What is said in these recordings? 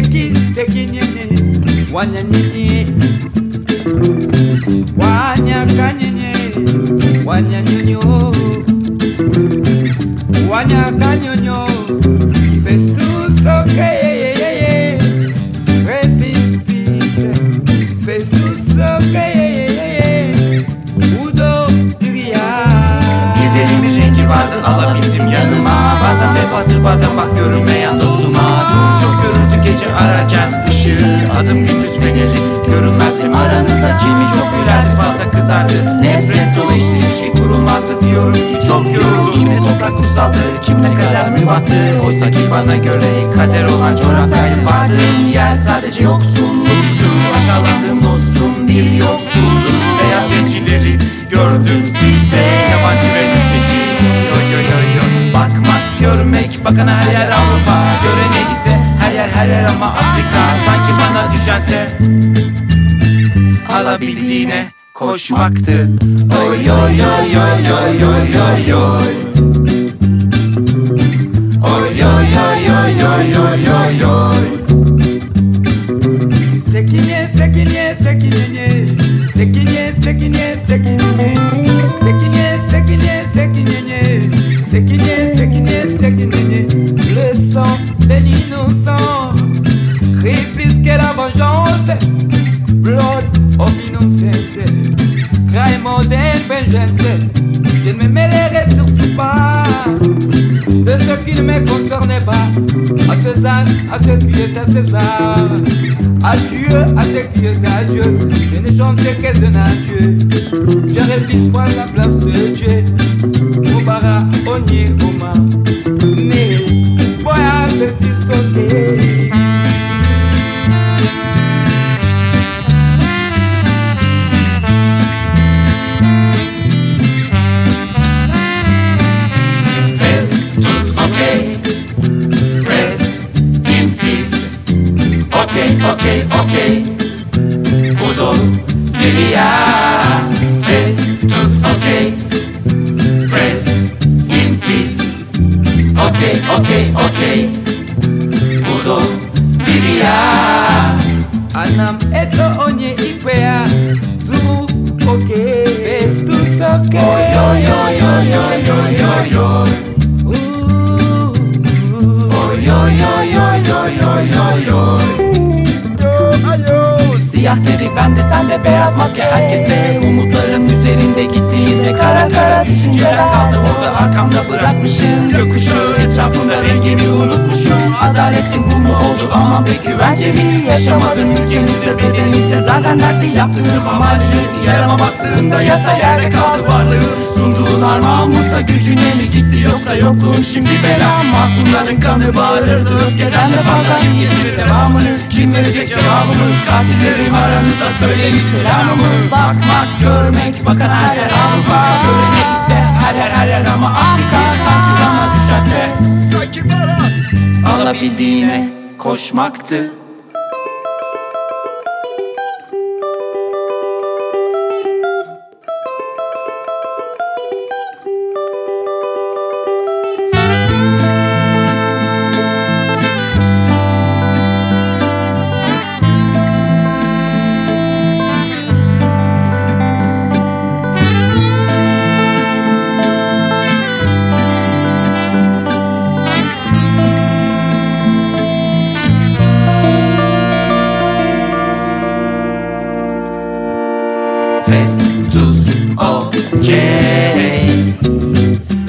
seki seki nyenye wanya nyenye wanya kanyenye wanya nyonyo wanya kanyonyo peace. Festus okay vardı alabildim yanıma. Bazen de batır bazen bak görünmeyen aranızda Kimi çok gülerdi fazla kızardı. Nefret dolu işte ilişki kurulmazdı diyorum ki çok yoruldum. Kimine toprak kutsaldı kimine kader mübahtı? Oysa ki bana göre kader olan coğrafyaydı Vardığım yer sadece yoksulluktu Aşağılandığım dostum bir yoksuldu Beyaz zencileri gördüm sizde Yabancı ve mülteci. Yo yo yo yo Bakmak görmek bakana her yer Avrupa. Görene ise her yer her yer ama Afrika. Sanki bana düşense Alabildiğine koşmaktı. Oy oy oy oy oy oy oy oy d'un vengeance Je ne me mêlerai surtout pas de ce qui ne me concernait pas. À César, à ce qui est à César. À Dieu, à ce qui est à Dieu. Je ne chante que de Dieu. Je révise pas la place de Dieu. Obara, Onye, Oma. Delia. Festus, okay. Rest in peace. Okay, okay, okay. Udo, Delia. Anam eto onye ikwea. Zumu, okay. Festus, okay. Yo, yo, yo, yo, yo, maske herkese Umutlarım üzerinde gittiğinde kara kara Düşünceler kaldı. Orada arkamda bırakmışım. Gökkuşağı oldu ama pek güvenceli. Yaşamadım ülkemizde bedenimse zaten dertli. Yaptığım amaliyeti yaramamazlığında yasa yerde kaldı varlığım Sunduğun armağan Musa gücüne mi gitti yoksa yokluğum şimdi bela? Masumların kanı bağırırdı öfkeden de fazla Kim getirir devamını. Kim verecek cevabımı? Katillerim aranızda söyleyin selamımı. Bakmak görmek bakan her yer Avrupa. Görene ise her yer her yer ama Afrika. Sanki bana düşerse Sanki bana alabildiğine koşmaktı okay.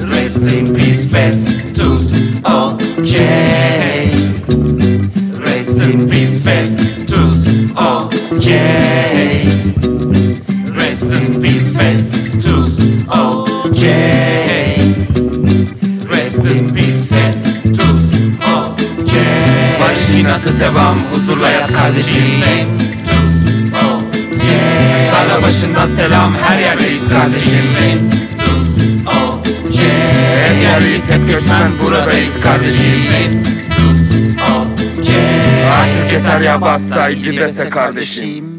Rest in peace, Festus, okay. Rest in peace, Festus, okay. Rest in peace, Festus, okay. Rest in peace, Festus, okay. Barışın adı devam, huzurla yaz kardeşim. Festus, okay. Tarla başında selam, her yerdeyiz kardeşim. Okay. Hep yerliyiz, hep göçmen, buradayız kardeşim. Okay. Artık yeter ya basta, gidese kardeşim.